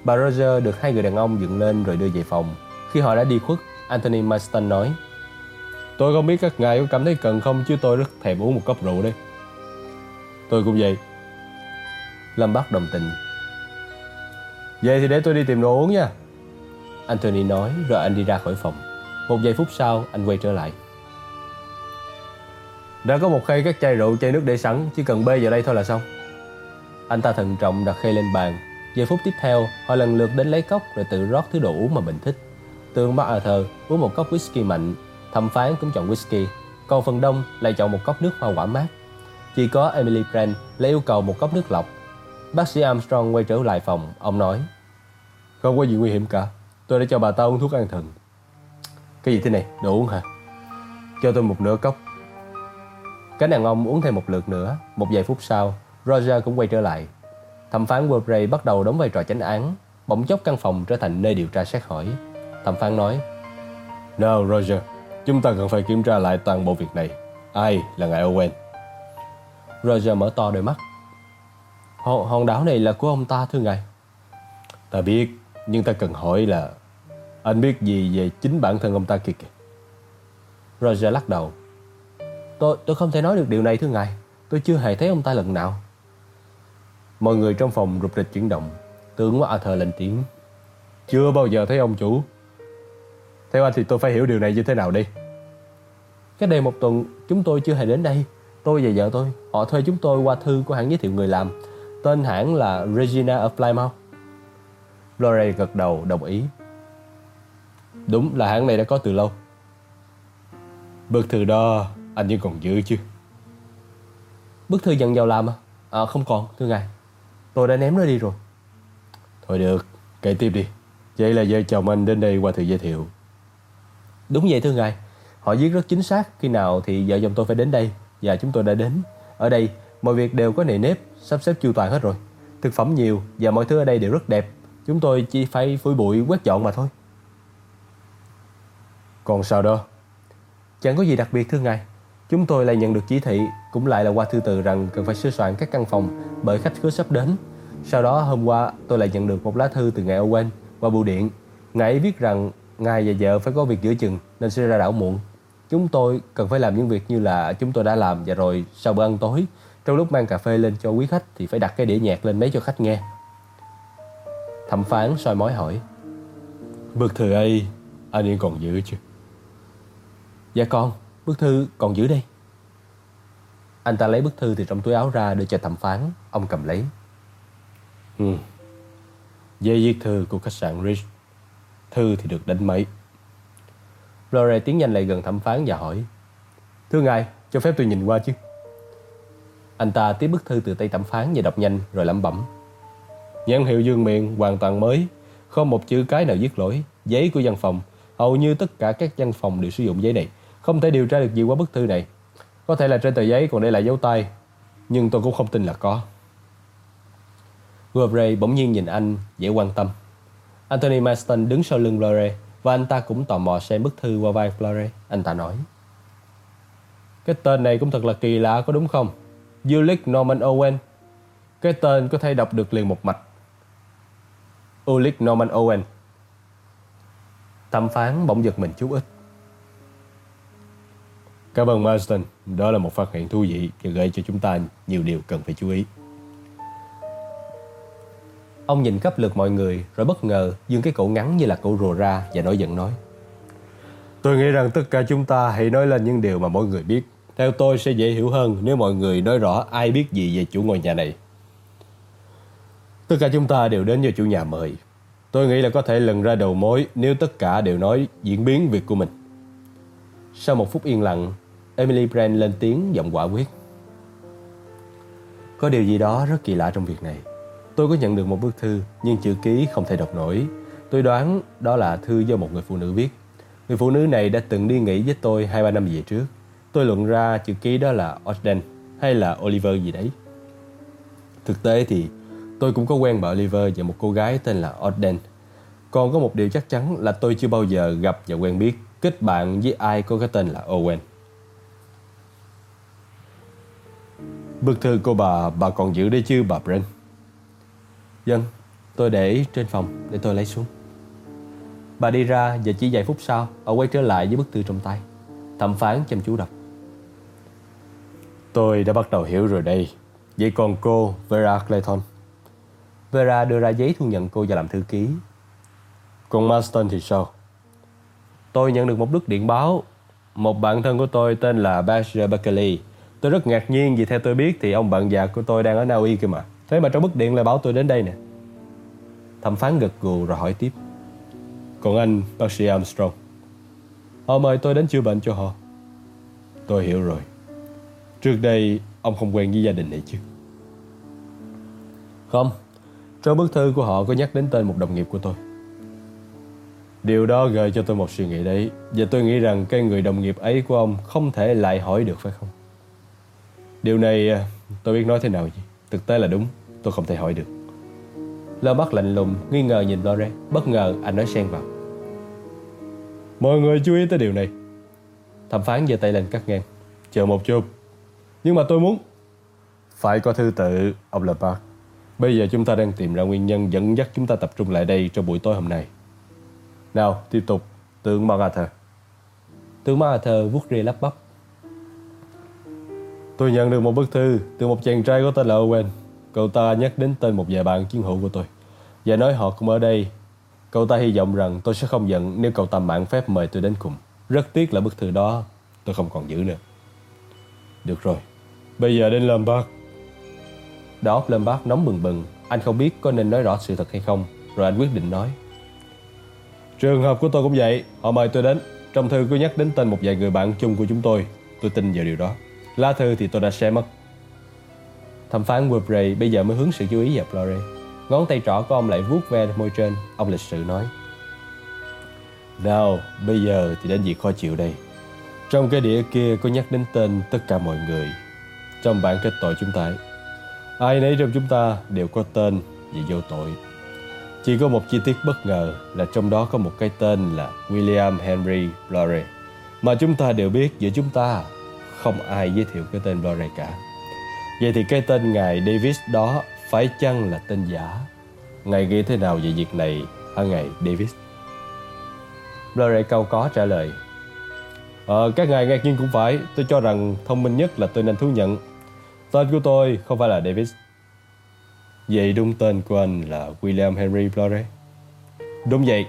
Bà Roger được hai người đàn ông dựng lên rồi đưa về phòng. Khi họ đã đi khuất, Anthony Marston nói Tôi không biết các ngài có cảm thấy cần không chứ tôi rất thèm uống một cốc rượu đây. Tôi cũng vậy. Lâm Bắc đồng tình. Vậy thì để tôi đi tìm đồ uống nha. Anthony nói rồi anh đi ra khỏi phòng. Một giây phút sau anh quay trở lại. Đã có một khay các chai rượu, chai nước để sẵn, chỉ cần bê vào đây thôi là xong. Anh ta thận trọng đặt khay lên bàn. Giây phút tiếp theo, họ lần lượt đến lấy cốc rồi tự rót thứ đồ uống mà mình thích. Tương bắt Arthur uống một cốc whisky mạnh, thẩm phán cũng chọn whisky, còn phần đông lại chọn một cốc nước hoa quả mát. Chỉ có Emily Brand lại yêu cầu một cốc nước lọc. Bác sĩ Armstrong quay trở lại phòng, ông nói Không có gì nguy hiểm cả, tôi đã cho bà ta uống thuốc an thần. Cái gì thế này, đồ uống hả? Cho tôi một nửa cốc. Cái đàn ông uống thêm một lượt nữa, một vài phút sau, Roger cũng quay trở lại. Thẩm phán Webrey bắt đầu đóng vai trò chánh án, bỗng chốc căn phòng trở thành nơi điều tra xét hỏi. Thẩm phán nói, Nào Roger, chúng ta cần phải kiểm tra lại toàn bộ việc này. Ai là ngài Owen? Roger mở to đôi mắt. Hòn, hòn đảo này là của ông ta thưa ngài. Ta biết, nhưng ta cần hỏi là anh biết gì về chính bản thân ông ta kìa kìa. Roger lắc đầu. Tôi tôi không thể nói được điều này thưa ngài. Tôi chưa hề thấy ông ta lần nào. Mọi người trong phòng rụt rịch chuyển động. Tướng Arthur lên tiếng. Chưa bao giờ thấy ông chủ. Theo anh thì tôi phải hiểu điều này như thế nào đi. Cách đây một tuần chúng tôi chưa hề đến đây. Tôi và vợ tôi, họ thuê chúng tôi qua thư của hãng giới thiệu người làm. Tên hãng là Regina of Plymouth. Lorraine gật đầu đồng ý. Đúng là hãng này đã có từ lâu. Bức thư đó anh vẫn còn giữ chứ? Bức thư nhận vào làm à? À không còn, thưa ngài. Tôi đã ném nó đi rồi. Thôi được, kể tiếp đi. Vậy là vợ chồng anh đến đây qua thư giới thiệu. Đúng vậy thưa ngài. Họ viết rất chính xác khi nào thì vợ chồng tôi phải đến đây và chúng tôi đã đến. Ở đây, mọi việc đều có nề nếp, sắp xếp chu toàn hết rồi. Thực phẩm nhiều và mọi thứ ở đây đều rất đẹp. Chúng tôi chỉ phải phủi bụi quét dọn mà thôi. Còn sao đó? Chẳng có gì đặc biệt thưa ngài. Chúng tôi lại nhận được chỉ thị, cũng lại là qua thư từ rằng cần phải sửa soạn các căn phòng bởi khách khứa sắp đến. Sau đó hôm qua tôi lại nhận được một lá thư từ ngài Owen qua bưu điện. Ngài ấy viết rằng ngài và vợ phải có việc giữa chừng nên sẽ ra đảo muộn. Chúng tôi cần phải làm những việc như là chúng tôi đã làm và rồi sau bữa ăn tối, trong lúc mang cà phê lên cho quý khách thì phải đặt cái đĩa nhạc lên máy cho khách nghe. Thẩm phán soi mói hỏi Bức thư ấy anh yên còn giữ chứ? Dạ con, bức thư còn giữ đây. Anh ta lấy bức thư từ trong túi áo ra đưa cho thẩm phán, ông cầm lấy. Ừ. Giấy viết thư của khách sạn Rich. Thư thì được đánh mấy. Lore tiến nhanh lại gần thẩm phán và hỏi. Thưa ngài, cho phép tôi nhìn qua chứ? Anh ta tiếp bức thư từ tay thẩm phán và đọc nhanh rồi lẩm bẩm. Nhãn hiệu dương miệng hoàn toàn mới, không một chữ cái nào viết lỗi, giấy của văn phòng. Hầu như tất cả các văn phòng đều sử dụng giấy này. Không thể điều tra được gì qua bức thư này. Có thể là trên tờ giấy còn để lại dấu tay, nhưng tôi cũng không tin là có. Gobray bỗng nhiên nhìn anh, dễ quan tâm. Anthony Maston đứng sau lưng Flore và anh ta cũng tò mò xem bức thư qua vai Flore. Anh ta nói. Cái tên này cũng thật là kỳ lạ có đúng không? Ulick Norman Owen. Cái tên có thể đọc được liền một mạch. Ulick Norman Owen. Thẩm phán bỗng giật mình chút ít. Cảm ơn Marston, đó là một phát hiện thú vị và gây cho chúng ta nhiều điều cần phải chú ý. Ông nhìn cấp lượt mọi người rồi bất ngờ dương cái cổ ngắn như là cổ rùa ra và nổi giận nói. Tôi nghĩ rằng tất cả chúng ta hãy nói lên những điều mà mọi người biết. Theo tôi sẽ dễ hiểu hơn nếu mọi người nói rõ ai biết gì về chủ ngôi nhà này. Tất cả chúng ta đều đến do chủ nhà mời. Tôi nghĩ là có thể lần ra đầu mối nếu tất cả đều nói diễn biến việc của mình. Sau một phút yên lặng, Emily Brand lên tiếng giọng quả quyết. Có điều gì đó rất kỳ lạ trong việc này. Tôi có nhận được một bức thư, nhưng chữ ký không thể đọc nổi. Tôi đoán đó là thư do một người phụ nữ viết. Người phụ nữ này đã từng đi nghỉ với tôi 2-3 năm về trước. Tôi luận ra chữ ký đó là Ogden hay là Oliver gì đấy. Thực tế thì, tôi cũng có quen bà Oliver và một cô gái tên là Ogden. Còn có một điều chắc chắn là tôi chưa bao giờ gặp và quen biết kết bạn với ai có cái tên là Owen. Bức thư của bà, bà còn giữ đấy chứ bà Brent? Dân, tôi để trên phòng để tôi lấy xuống. Bà đi ra và chỉ vài phút sau, bà quay trở lại với bức thư trong tay. Thẩm phán chăm chú đọc. Tôi đã bắt đầu hiểu rồi đây. Vậy còn cô, Vera Clayton? Vera đưa ra giấy thu nhận cô và làm thư ký. Còn Marston thì sao? Tôi nhận được một bức điện báo. Một bạn thân của tôi tên là Bashir Buckley. Tôi rất ngạc nhiên vì theo tôi biết thì ông bạn già của tôi đang ở Na Uy kìa mà. Thế mà trong bức điện lại bảo tôi đến đây nè. Thẩm phán gật gù rồi hỏi tiếp. Còn anh, bác sĩ Armstrong? Họ mời tôi đến chữa bệnh cho họ. Tôi hiểu rồi. Trước đây ông không quen với gia đình này chứ? Không. Trong bức thư của họ có nhắc đến tên một đồng nghiệp của tôi. Điều đó gợi cho tôi một suy nghĩ đấy Và tôi nghĩ rằng cái người đồng nghiệp ấy của ông Không thể lại hỏi được phải không Điều này à, tôi biết nói thế nào chứ Thực tế là đúng Tôi không thể hỏi được. Lơ mắt lạnh lùng Nghi ngờ nhìn Lore Bất ngờ anh nói xen vào. Mọi người chú ý tới điều này. Thẩm phán giơ tay lên cắt ngang. Chờ một chút. Nhưng mà tôi muốn. Phải có thư tự Ông Lepard Bây giờ chúng ta đang tìm ra nguyên nhân dẫn dắt chúng ta tập trung lại đây trong buổi tối hôm nay. Nào, tiếp tục. Tướng MacArthur. Tướng MacArthur vuốt ria lắp bắp. Tôi nhận được một bức thư từ một chàng trai có tên là Owen. Cậu ta nhắc đến tên một vài bạn chiến hữu của tôi và nói họ cũng ở đây. Cậu ta hy vọng rằng tôi sẽ không giận nếu cậu ta mạn phép mời tôi đến cùng. Rất tiếc là bức thư đó tôi không còn giữ nữa. Được rồi, bây giờ đến Lombard. Đầu óc Lombard nóng bừng bừng. Anh không biết có nên nói rõ sự thật hay không. Rồi anh quyết định nói. Trường hợp của tôi cũng vậy, họ mời tôi đến. Trong thư có nhắc đến tên một vài người bạn chung của chúng tôi. Tôi tin vào điều đó. Lá thư thì tôi đã xem mất. Thẩm phán Woodbury bây giờ mới hướng sự chú ý vào Flore. Ngón tay trỏ của ông lại vuốt ve môi trên. Ông lịch sự nói. Nào, bây giờ thì đến việc khó chịu đây. Trong cái đĩa kia có nhắc đến tên tất cả mọi người. Trong bản kết tội chúng ta Ai nấy trong chúng ta đều có tên và vô tội. Chỉ có một chi tiết bất ngờ là trong đó có một cái tên là William Henry Blore mà chúng ta đều biết giữa chúng ta không ai giới thiệu cái tên Blore cả. Vậy thì cái tên ngài Davis đó phải chăng là tên giả? Ngài nghĩ thế nào về việc này hả ngài Davis? Blore câu có trả lời Ờ, các ngài ngạc nhiên cũng phải Tôi cho rằng thông minh nhất là tôi nên thú nhận Tên của tôi không phải là Davis Vậy đúng tên của anh là William Henry Blore? Đúng vậy.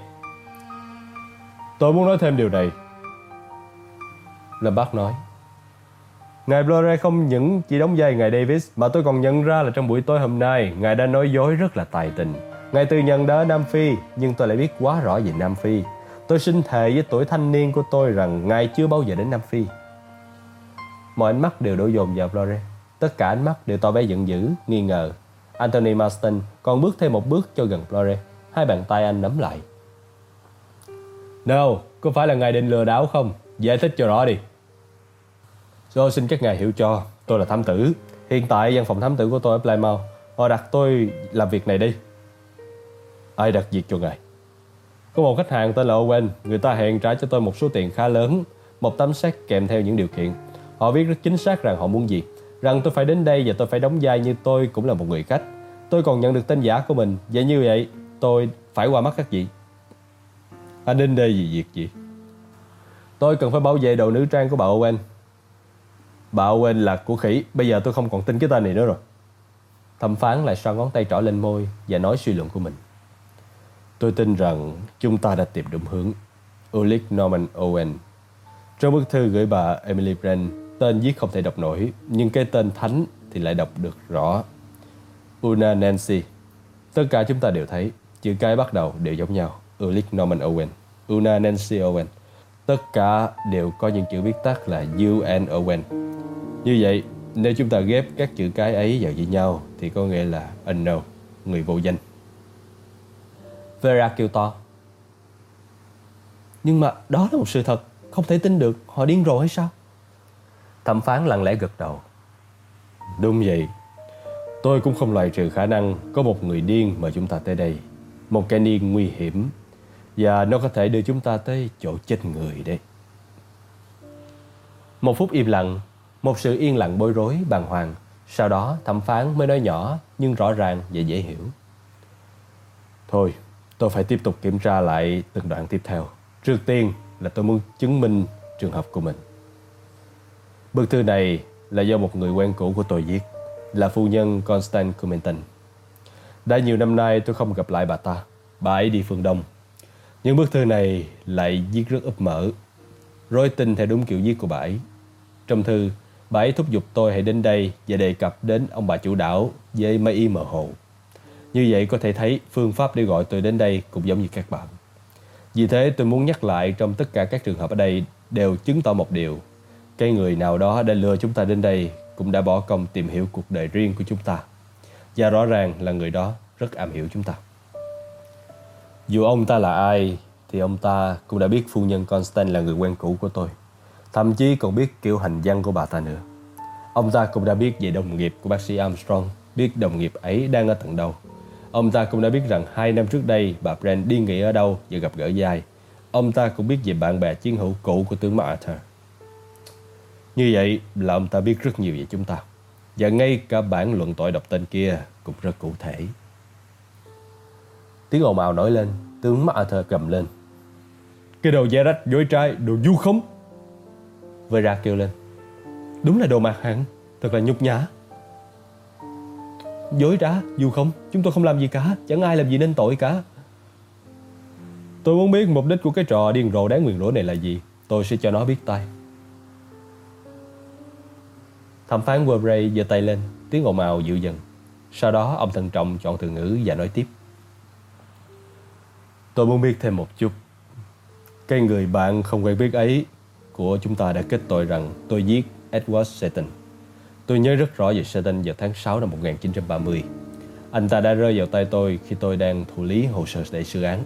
Tôi muốn nói thêm điều này. Lâm Bác nói. Ngài Blore không những chỉ đóng vai ngài Davis mà tôi còn nhận ra là trong buổi tối hôm nay ngài đã nói dối rất là tài tình. Ngài từ nhận đã ở Nam Phi nhưng tôi lại biết quá rõ về Nam Phi. Tôi xin thề với tuổi thanh niên của tôi rằng ngài chưa bao giờ đến Nam Phi. Mọi ánh mắt đều đổ dồn vào Blore. Tất cả ánh mắt đều tỏ vẻ giận dữ, nghi ngờ Anthony Marston còn bước thêm một bước cho gần Blore. Hai bàn tay anh nắm lại. Đâu, có phải là ngài định lừa đảo không? Giải thích cho rõ đi rồi xin các ngài hiểu cho, tôi là thám tử. Hiện tại văn phòng thám tử của tôi ở Plymouth. Họ đặt tôi làm việc này đi. Ai đặt việc cho ngài? Có một khách hàng tên là Owen, người ta hẹn trả cho tôi một số tiền khá lớn, một tấm séc kèm theo những điều kiện. Họ viết rất chính xác rằng họ muốn gì rằng tôi phải đến đây và tôi phải đóng vai như tôi cũng là một người khách. Tôi còn nhận được tên giả của mình, vậy như vậy tôi phải qua mắt các vị. Anh đến đây vì việc gì? Tôi cần phải bảo vệ đồ nữ trang của bà Owen. Bà Owen là của khỉ, bây giờ tôi không còn tin cái tên này nữa rồi. Thẩm phán lại xoa ngón tay trỏ lên môi và nói suy luận của mình. Tôi tin rằng chúng ta đã tìm đúng hướng. Ulrich Norman Owen. Trong bức thư gửi bà Emily Brand, tên viết không thể đọc nổi, nhưng cái tên thánh thì lại đọc được rõ. Una Nancy. Tất cả chúng ta đều thấy, chữ cái bắt đầu đều giống nhau. Ulrich Norman Owen. Una Nancy Owen. Tất cả đều có những chữ viết tắt là UN Owen. Như vậy, nếu chúng ta ghép các chữ cái ấy vào với nhau thì có nghĩa là unknown, người vô danh. Vera kêu to. Nhưng mà đó là một sự thật, không thể tin được, họ điên rồi hay sao? Thẩm phán lặng lẽ gật đầu. Đúng vậy, tôi cũng không loại trừ khả năng có một người điên mà chúng ta tới đây. Một kẻ điên nguy hiểm và nó có thể đưa chúng ta tới chỗ chết người đấy. Một phút im lặng, một sự yên lặng bối rối, bàng hoàng. Sau đó thẩm phán mới nói nhỏ nhưng rõ ràng và dễ hiểu. Thôi, tôi phải tiếp tục kiểm tra lại từng đoạn tiếp theo. Trước tiên là tôi muốn chứng minh trường hợp của mình. Bức thư này là do một người quen cũ của tôi viết, là phu nhân Constance Cumentin Đã nhiều năm nay tôi không gặp lại bà ta, bà ấy đi phương Đông. Nhưng bức thư này lại viết rất ấp mở, Rồi tin theo đúng kiểu viết của bà ấy. Trong thư, bà ấy thúc giục tôi hãy đến đây và đề cập đến ông bà chủ đảo với mấy y mờ hồ. Như vậy có thể thấy phương pháp để gọi tôi đến đây cũng giống như các bạn. Vì thế tôi muốn nhắc lại trong tất cả các trường hợp ở đây đều chứng tỏ một điều. Cái người nào đó đã lừa chúng ta đến đây cũng đã bỏ công tìm hiểu cuộc đời riêng của chúng ta. Và rõ ràng là người đó rất am hiểu chúng ta. Dù ông ta là ai thì ông ta cũng đã biết phu nhân Constant là người quen cũ của tôi. Thậm chí còn biết kiểu hành văn của bà ta nữa. Ông ta cũng đã biết về đồng nghiệp của bác sĩ Armstrong, biết đồng nghiệp ấy đang ở tận đâu. Ông ta cũng đã biết rằng hai năm trước đây bà Brand đi nghỉ ở đâu và gặp gỡ dài. Ông ta cũng biết về bạn bè chiến hữu cũ của tướng MacArthur. Như vậy là ông ta biết rất nhiều về chúng ta. Và ngay cả bản luận tội độc tên kia cũng rất cụ thể. Tiếng ồn ào nổi lên, tướng MacArthur cầm lên. Cái đồ da rách, dối trai, đồ du khống. Vera kêu lên. Đúng là đồ mạc hạng, thật là nhục nhã. Dối trá, dù không, chúng tôi không làm gì cả, chẳng ai làm gì nên tội cả. Tôi muốn biết mục đích của cái trò điên rồ đáng nguyền rủa này là gì. Tôi sẽ cho nó biết tay. Thẩm phán Werbray giơ tay lên, tiếng ồn ào dịu dần. Sau đó ông thận trọng chọn từ ngữ và nói tiếp. Tôi muốn biết thêm một chút. Cái người bạn không quen biết ấy của chúng ta đã kết tội rằng tôi giết Edward Seton. Tôi nhớ rất rõ về Seton vào tháng 6 năm 1930. Anh ta đã rơi vào tay tôi khi tôi đang thụ lý hồ sơ để xử án.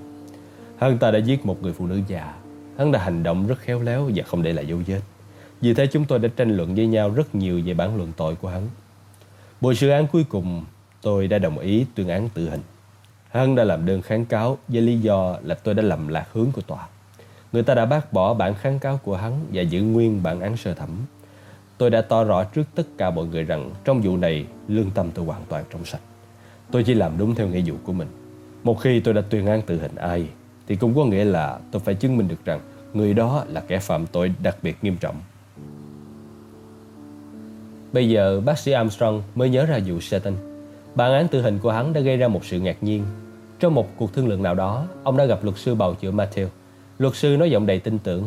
Hắn ta đã giết một người phụ nữ già. Hắn đã hành động rất khéo léo và không để lại dấu vết. Vì thế chúng tôi đã tranh luận với nhau rất nhiều về bản luận tội của hắn. Buổi xử án cuối cùng, tôi đã đồng ý tuyên án tử hình. Hắn đã làm đơn kháng cáo với lý do là tôi đã lầm lạc hướng của tòa. Người ta đã bác bỏ bản kháng cáo của hắn và giữ nguyên bản án sơ thẩm. Tôi đã tỏ rõ trước tất cả mọi người rằng trong vụ này, lương tâm tôi hoàn toàn trong sạch. Tôi chỉ làm đúng theo nghĩa vụ của mình. Một khi tôi đã tuyên án tử hình ai, thì cũng có nghĩa là tôi phải chứng minh được rằng người đó là kẻ phạm tội đặc biệt nghiêm trọng. Bây giờ bác sĩ Armstrong mới nhớ ra vụ Satan. Bản án tử hình của hắn đã gây ra một sự ngạc nhiên. Trong một cuộc thương lượng nào đó, ông đã gặp luật sư bào chữa Matthew. Luật sư nói giọng đầy tin tưởng.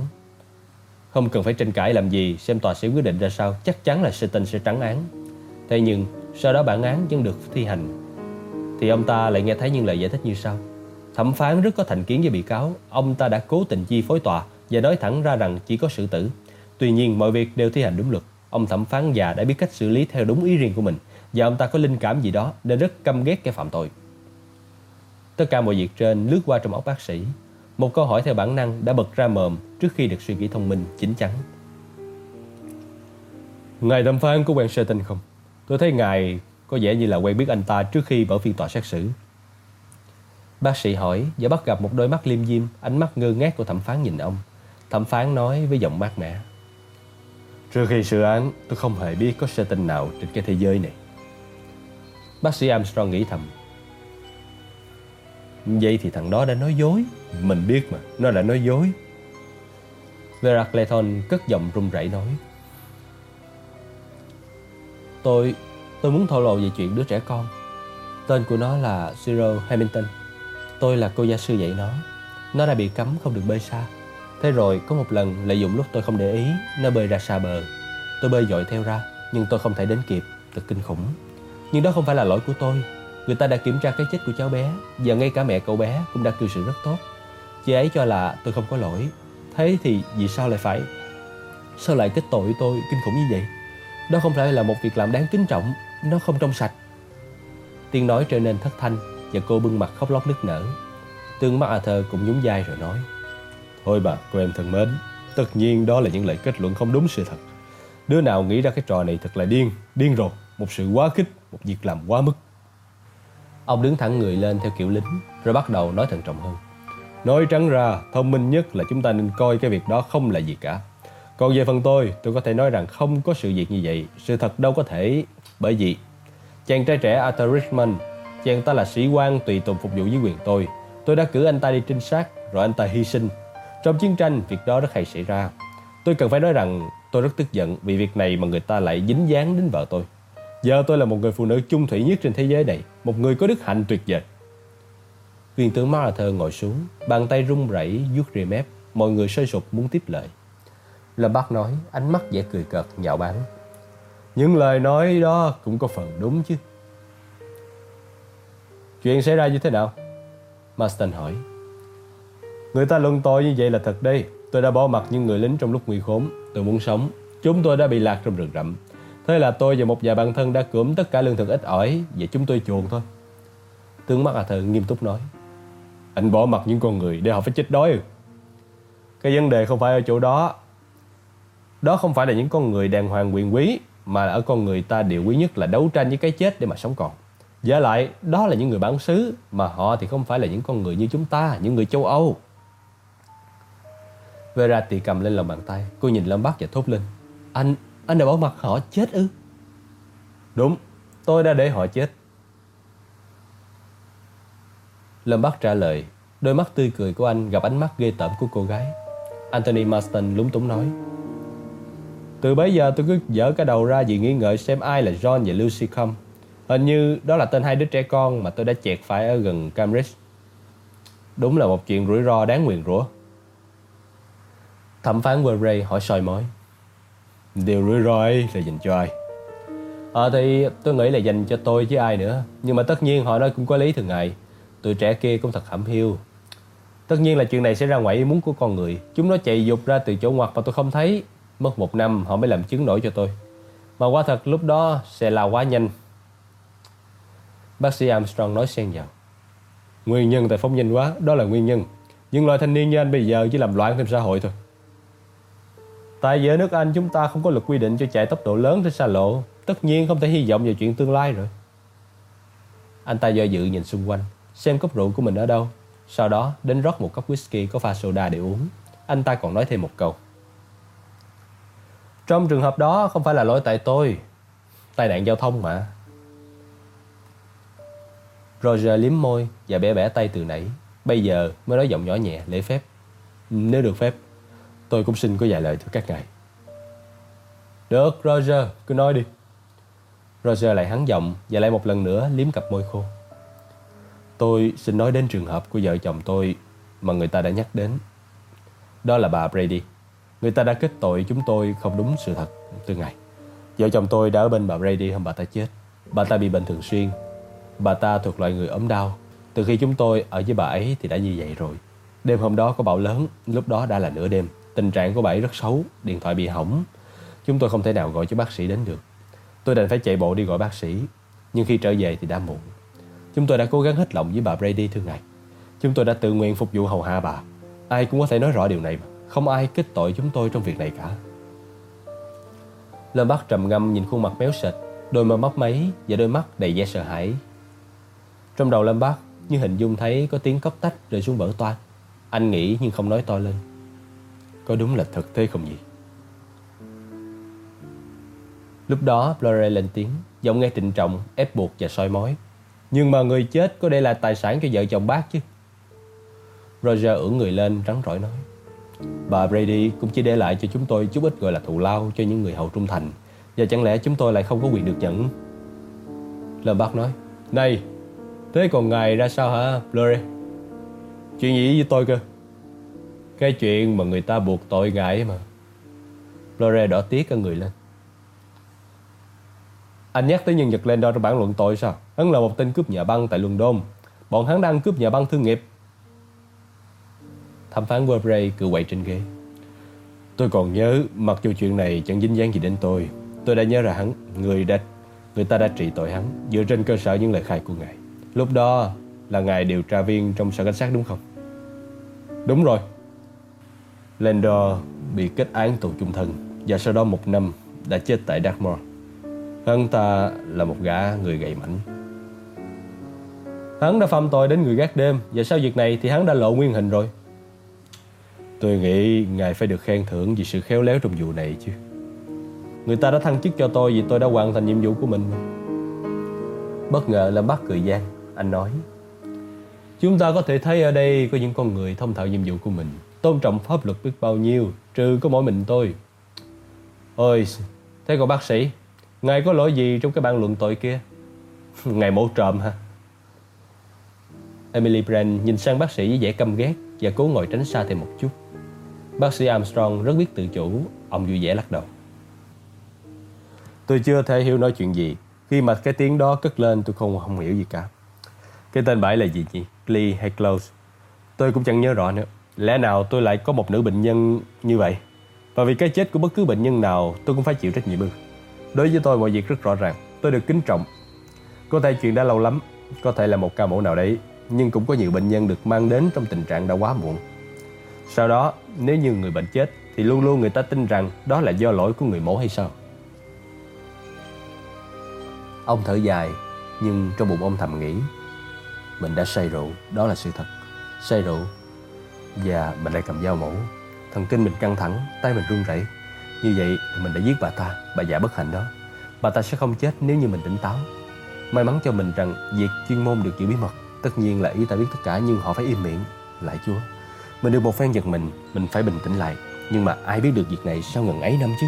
Không cần phải tranh cãi làm gì, xem tòa sẽ quyết định ra sao, chắc chắn là Satan sẽ trắng án. Thế nhưng, sau đó bản án vẫn được thi hành. Thì ông ta lại nghe thấy những lời giải thích như sau. Thẩm phán rất có thành kiến với bị cáo, ông ta đã cố tình chi phối tòa và nói thẳng ra rằng chỉ có xử tử. Tuy nhiên, mọi việc đều thi hành đúng luật. Ông thẩm phán già đã biết cách xử lý theo đúng ý riêng của mình và ông ta có linh cảm gì đó nên rất căm ghét kẻ phạm tội. Tất cả mọi việc trên lướt qua trong óc bác sĩ. Một câu hỏi theo bản năng đã bật ra mồm trước khi được suy nghĩ thông minh, chính chắn. Ngài thẩm phán có quen Satan không? Tôi thấy ngài có vẻ như là quen biết anh ta trước khi mở phiên tòa xét xử. Bác sĩ hỏi và bắt gặp một đôi mắt liêm diêm, ánh mắt ngơ ngác của thẩm phán nhìn ông. Thẩm phán nói với giọng mát mẻ. Trước khi sự án, tôi không hề biết có Satan nào trên cái thế giới này. Bác sĩ Armstrong nghĩ thầm. Vậy thì thằng đó đã nói dối. Mình biết mà, nó đã nói dối. Vera Clayton cất giọng run rẩy nói. Tôi, tôi muốn thổ lộ về chuyện đứa trẻ con. Tên của nó là Cyril Hamilton. Tôi là cô gia sư dạy nó. Nó đã bị cấm không được bơi xa. Thế rồi có một lần lợi dụng lúc tôi không để ý Nó bơi ra xa bờ. Tôi bơi dội theo ra Nhưng tôi không thể đến kịp. Thật kinh khủng. Nhưng đó không phải là lỗi của tôi. Người ta đã kiểm tra cái chết của cháu bé và ngay cả mẹ cậu bé cũng đã cư xử rất tốt. Chị ấy cho là tôi không có lỗi. Thế thì vì sao lại phải? Sao lại kết tội tôi kinh khủng như vậy? Đó không phải là một việc làm đáng kính trọng Nó không trong sạch. Tiên nói trở nên thất thanh Và cô bưng mặt khóc lóc nức nở. Tương mắt Arthur cũng nhún vai rồi nói Thôi bà, cô em thân mến Tất nhiên đó là những lời kết luận không đúng sự thật. Đứa nào nghĩ ra cái trò này thật là điên Điên rồi, một sự quá khích. Một việc làm quá mức Ông đứng thẳng người lên theo kiểu lính Rồi bắt đầu nói thận trọng hơn Nói trắng ra, thông minh nhất là chúng ta nên coi cái việc đó không là gì cả. Còn về phần tôi, tôi có thể nói rằng không có sự việc như vậy. Sự thật đâu có thể... Bởi vì chàng trai trẻ Arthur Richmond, chàng ta là sĩ quan tùy tùng phục vụ dưới quyền tôi. Tôi đã cử anh ta đi trinh sát, rồi anh ta hy sinh. Trong chiến tranh, việc đó rất hay xảy ra. Tôi cần phải nói rằng tôi rất tức giận vì việc này mà người ta lại dính dáng đến vợ tôi. Giờ tôi là một người phụ nữ chung thủy nhất trên thế giới này, một người có đức hạnh tuyệt vời. Viên tướng Marathon ngồi xuống, bàn tay run rẩy vuốt rìa mép, mọi người sôi sục muốn tiếp lời. Lâm bác nói, ánh mắt vẻ cười cợt, nhạo báng. Những lời nói đó cũng có phần đúng chứ. Chuyện xảy ra như thế nào? Marston hỏi. Người ta luận tội như vậy là thật đây. Tôi đã bỏ mặt những người lính trong lúc nguy khốn. Tôi muốn sống. Chúng tôi đã bị lạc trong rừng rậm. Thế là tôi và một vài bạn thân đã cưỡng tất cả lương thực ít ỏi và chúng tôi chuồn thôi. Tướng mắt Arthur nghiêm túc nói. Anh bỏ mặt những con người để họ phải chết đói Cái vấn đề không phải ở chỗ đó Đó không phải là những con người đàng hoàng quyền quý Mà là ở con người ta điều quý nhất là đấu tranh với cái chết để mà sống còn Giả lại, đó là những người bản xứ Mà họ thì không phải là những con người như chúng ta Những người châu Âu Vera tì cầm lên lòng bàn tay Cô nhìn Lâm Bắc và thốt lên Anh, anh đã bỏ mặt họ chết ư? Đúng, tôi đã để họ chết. Lâm Bắc trả lời Đôi mắt tươi cười của anh gặp ánh mắt ghê tởm của cô gái. Anthony Marston lúng túng nói Từ bấy giờ tôi cứ dở cái đầu ra vì nghi ngợi xem ai là John và Lucy không. Hình như đó là tên hai đứa trẻ con mà tôi đã chẹt phải ở gần Cambridge. Đúng là một chuyện rủi ro đáng nguyền rủa. Thẩm phán Murray hỏi soi mói Điều rủi ro ấy là dành cho ai? À thì tôi nghĩ là dành cho tôi chứ ai nữa. Nhưng mà tất nhiên họ nói cũng có lý thường ngày Tụi trẻ kia cũng thật hẩm hiu. Tất nhiên là chuyện này sẽ ra ngoài ý muốn của con người. Chúng nó chạy dục ra từ chỗ ngoặt mà tôi không thấy. Mất một năm họ mới làm chứng nổi cho tôi. Mà quả thật lúc đó sẽ là quá nhanh. Bác sĩ Armstrong nói xen vào. Nguyên nhân tại phóng nhanh quá, Đó là nguyên nhân. Nhưng loại thanh niên như anh bây giờ chỉ làm loạn thêm xã hội thôi. Tại vì ở nước Anh chúng ta không có luật quy định cho chạy tốc độ lớn trên xa lộ Tất nhiên không thể hy vọng vào chuyện tương lai rồi Anh ta do dự nhìn xung quanh xem cốc rượu của mình ở đâu. Sau đó đến rót một cốc whisky có pha soda để uống. Anh ta còn nói thêm một câu. Trong trường hợp đó không phải là lỗi tại tôi. Tai nạn giao thông mà. Roger liếm môi và bẻ bẻ tay từ nãy. Bây giờ mới nói giọng nhỏ nhẹ, lễ phép. Nếu được phép, tôi cũng xin có vài lời thưa các ngài. Được, Roger, cứ nói đi. Roger lại hắn giọng và lại một lần nữa liếm cặp môi khô. Tôi xin nói đến trường hợp của vợ chồng tôi mà người ta đã nhắc đến. Đó là bà Brady. Người ta đã kết tội chúng tôi không đúng sự thật từ ngày. Vợ chồng tôi đã ở bên bà Brady hôm bà ta chết. Bà ta bị bệnh thường xuyên. Bà ta thuộc loại người ốm đau. Từ khi chúng tôi ở với bà ấy thì đã như vậy rồi. Đêm hôm đó có bão lớn, lúc đó đã là nửa đêm. Tình trạng của bà ấy rất xấu, điện thoại bị hỏng. Chúng tôi không thể nào gọi cho bác sĩ đến được. Tôi đành phải chạy bộ đi gọi bác sĩ. Nhưng khi trở về thì đã muộn. Chúng tôi đã cố gắng hết lòng với bà Brady thương ngày. Chúng tôi đã tự nguyện phục vụ hầu hạ bà. Ai cũng có thể nói rõ điều này mà. Không ai kết tội chúng tôi trong việc này cả. Lâm Bắc trầm ngâm nhìn khuôn mặt méo sệt, đôi mơ mấp máy và đôi mắt đầy vẻ sợ hãi. Trong đầu Lâm Bắc như hình dung thấy có tiếng cốc tách rơi xuống vỡ toan. Anh nghĩ nhưng không nói to lên. Có đúng là thật thế không gì? Lúc đó Blore lên tiếng, giọng nghe trịnh trọng, ép buộc và soi mói. Nhưng mà người chết có để lại tài sản cho vợ chồng bác chứ? Roger ưỡn người lên rắn rỏi nói. Bà Brady cũng chỉ để lại cho chúng tôi chút ít gọi là thù lao cho những người hậu trung thành. Và chẳng lẽ chúng tôi lại không có quyền được nhận? Lâm Bác nói. Này Thế còn ngài ra sao hả Blurry Chuyện gì với tôi cơ? Cái chuyện mà người ta buộc tội ngài mà. Lore đỏ tiếc cả người lên. Anh nhắc tới nhân vật Landon trong bản luận tội sao? Hắn là một tên cướp nhà băng tại London. Bọn hắn đang cướp nhà băng thương nghiệp. Thẩm phán Werbray cự quậy trên ghế. Tôi còn nhớ, Mặc dù chuyện này chẳng dính dáng gì đến tôi Tôi đã nhớ ra hắn, Người đã, Người ta đã trị tội hắn, Dựa trên cơ sở những lời khai của ngài. Lúc đó là ngài điều tra viên trong sở cảnh sát đúng không? Đúng rồi. Landor bị kết án tù chung thân Và sau đó một năm đã chết tại Dartmoor. Hắn ta là một gã người gầy mảnh. Hắn đã phạm tội đến người gác đêm Và sau việc này thì hắn đã lộ nguyên hình rồi. Tôi nghĩ ngài phải được khen thưởng vì sự khéo léo trong vụ này chứ. Người ta đã thăng chức cho tôi vì tôi đã hoàn thành nhiệm vụ của mình. Bất ngờ là bắt cười gian, Anh nói, Chúng ta có thể thấy ở đây có những con người thông thạo nhiệm vụ của mình. Tôn trọng pháp luật biết bao nhiêu, Trừ có mỗi mình tôi. Ôi, Thế còn bác sĩ, Ngài có lỗi gì trong cái bản luận tội kia? [laughs] Ngài mổ trộm hả? Emily Brand nhìn sang bác sĩ với vẻ căm ghét Và cố ngồi tránh xa thêm một chút. Bác sĩ Armstrong rất biết tự chủ, Ông vui vẻ lắc đầu. Tôi chưa thể hiểu nói chuyện gì. Khi mà cái tiếng đó cất lên, tôi không không hiểu gì cả. Cái tên bãi là gì nhỉ? Glee hay Close? Tôi cũng chẳng nhớ rõ nữa. Lẽ nào tôi lại có một nữ bệnh nhân như vậy? Và vì cái chết của bất cứ bệnh nhân nào, Tôi cũng phải chịu trách nhiệm ư? Đối với tôi, mọi việc rất rõ ràng. Tôi được kính trọng. Có thể chuyện đã lâu lắm, Có thể là một ca mổ nào đấy, Nhưng cũng có nhiều bệnh nhân được mang đến trong tình trạng đã quá muộn. Sau đó, nếu như người bệnh chết, Thì luôn luôn người ta tin rằng Đó là do lỗi của người mổ hay sao? Ông thở dài, Nhưng trong bụng ông thầm nghĩ Mình đã say rượu, Đó là sự thật. Say rượu và mình lại cầm dao mổ. Thần kinh mình căng thẳng Tay mình run rẩy. Như vậy thì mình đã giết bà ta Bà già bất hạnh đó. Bà ta sẽ không chết nếu như mình tỉnh táo. May mắn cho mình rằng Việc chuyên môn được giữ bí mật Tất nhiên là ý ta biết tất cả Nhưng họ phải im miệng. Lại chúa Mình được một phen giật mình Mình phải bình tĩnh lại. Nhưng mà ai biết được việc này sau ngần ấy năm chứ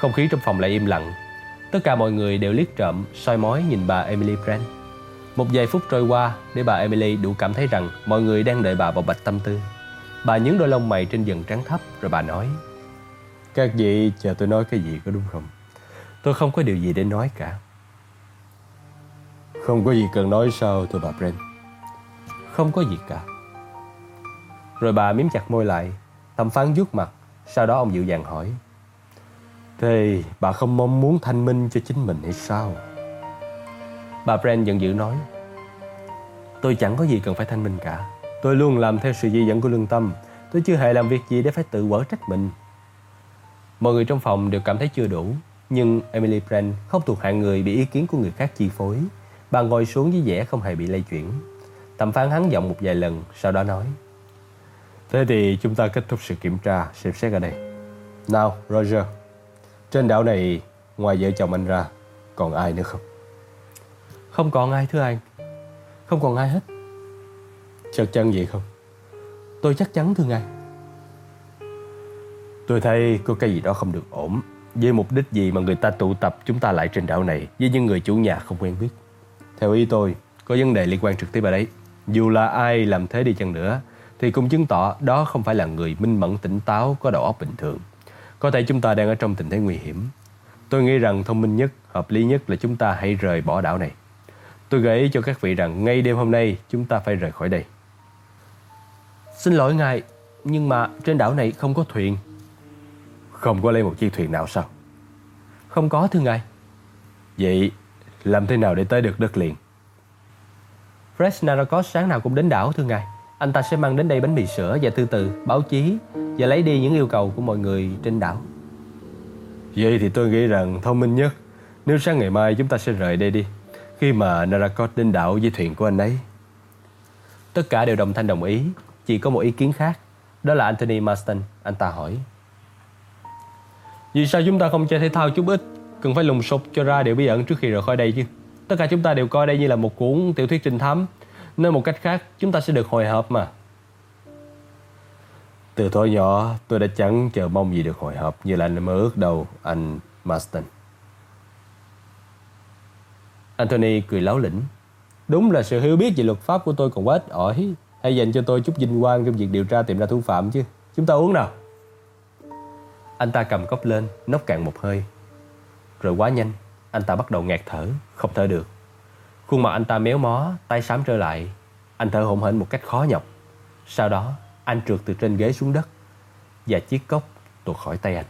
Không khí trong phòng lại im lặng. Tất cả mọi người đều liếc trộm, soi mói nhìn bà Emily Brand. Một vài phút trôi qua để bà Emily đủ cảm thấy rằng mọi người đang đợi bà bộc bạch tâm tư. Bà nhướng đôi lông mày trên dần trắng thấp rồi bà nói Các vị chờ tôi nói cái gì có đúng không? Tôi không có điều gì để nói cả. Không có gì cần nói sao thưa bà Brand? Không có gì cả. Rồi bà miếm chặt môi lại, thẩm phán vuốt mặt, sau đó ông dịu dàng hỏi Thế bà không mong muốn thanh minh cho chính mình hay sao? Bà Brand giận dữ nói Tôi chẳng có gì cần phải thanh minh cả. Tôi luôn làm theo sự chỉ dẫn của lương tâm. Tôi chưa hề làm việc gì để phải tự quở trách mình. Mọi người trong phòng đều cảm thấy chưa đủ Nhưng Emily Brand không thuộc hạng người bị ý kiến của người khác chi phối. Bà ngồi xuống với vẻ không hề bị lay chuyển. Thẩm phán hắn giọng một vài lần Sau đó nói Thế thì chúng ta kết thúc sự kiểm tra Xem xét ở đây. Nào Roger. Trên đảo này ngoài vợ chồng anh ra Còn ai nữa không Không còn ai thưa anh. Không còn ai hết. Chắc chắn vậy không? Tôi chắc chắn thưa ngài Tôi thấy có cái gì đó không được ổn. Với mục đích gì mà người ta tụ tập chúng ta lại trên đảo này Với những người chủ nhà không quen biết? Theo ý tôi Có vấn đề liên quan trực tiếp ở đấy. Dù là ai làm thế đi chăng nữa Thì cũng chứng tỏ đó không phải là người minh mẫn tỉnh táo Có đầu óc bình thường. Có thể chúng ta đang ở trong tình thế nguy hiểm. Tôi nghĩ rằng thông minh nhất, hợp lý nhất là chúng ta hãy rời bỏ đảo này. Tôi gợi ý cho các vị rằng ngay đêm hôm nay chúng ta phải rời khỏi đây. Xin lỗi ngài, nhưng mà trên đảo này không có thuyền. Không có lấy một chiếc thuyền nào sao? Không có thưa ngài. Vậy làm thế nào để tới được đất liền? Fresh Narcos sáng nào cũng đến đảo thưa ngài. Anh ta sẽ mang đến đây bánh mì sữa và thư từ, báo chí và lấy đi những yêu cầu của mọi người trên đảo. Vậy thì tôi nghĩ rằng thông minh nhất nếu sáng ngày mai chúng ta sẽ rời đây đi khi mà Narakot đến đảo di thuyền của anh ấy. Tất cả đều đồng thanh đồng ý, chỉ có một ý kiến khác. Đó là Anthony Marston, anh ta hỏi. Vì sao chúng ta không chơi thể thao chút ít, cần phải lùng sục cho ra điều bí ẩn trước khi rời khỏi đây chứ? Tất cả chúng ta đều coi đây như là một cuốn tiểu thuyết trinh thám Nói một cách khác, chúng ta sẽ được hồi hợp mà. Từ thổi nhỏ, tôi đã chẳng chờ mong gì được hồi hợp như là anh mơ ước đâu, anh Marston. Anthony cười láo lĩnh. Đúng là sự hiểu biết về luật pháp của tôi còn quá ít ỏi. Hãy dành cho tôi chút vinh quang trong việc điều tra tìm ra thủ phạm chứ. Chúng ta uống nào. Anh ta cầm cốc lên, nốc cạn một hơi. Rồi quá nhanh, anh ta bắt đầu ngạt thở, không thở được. Khuôn mặt anh ta méo mó, tay xám trở lại. Anh thở hổn hển một cách khó nhọc. Sau đó, anh trượt từ trên ghế xuống đất và chiếc cốc tuột khỏi tay anh.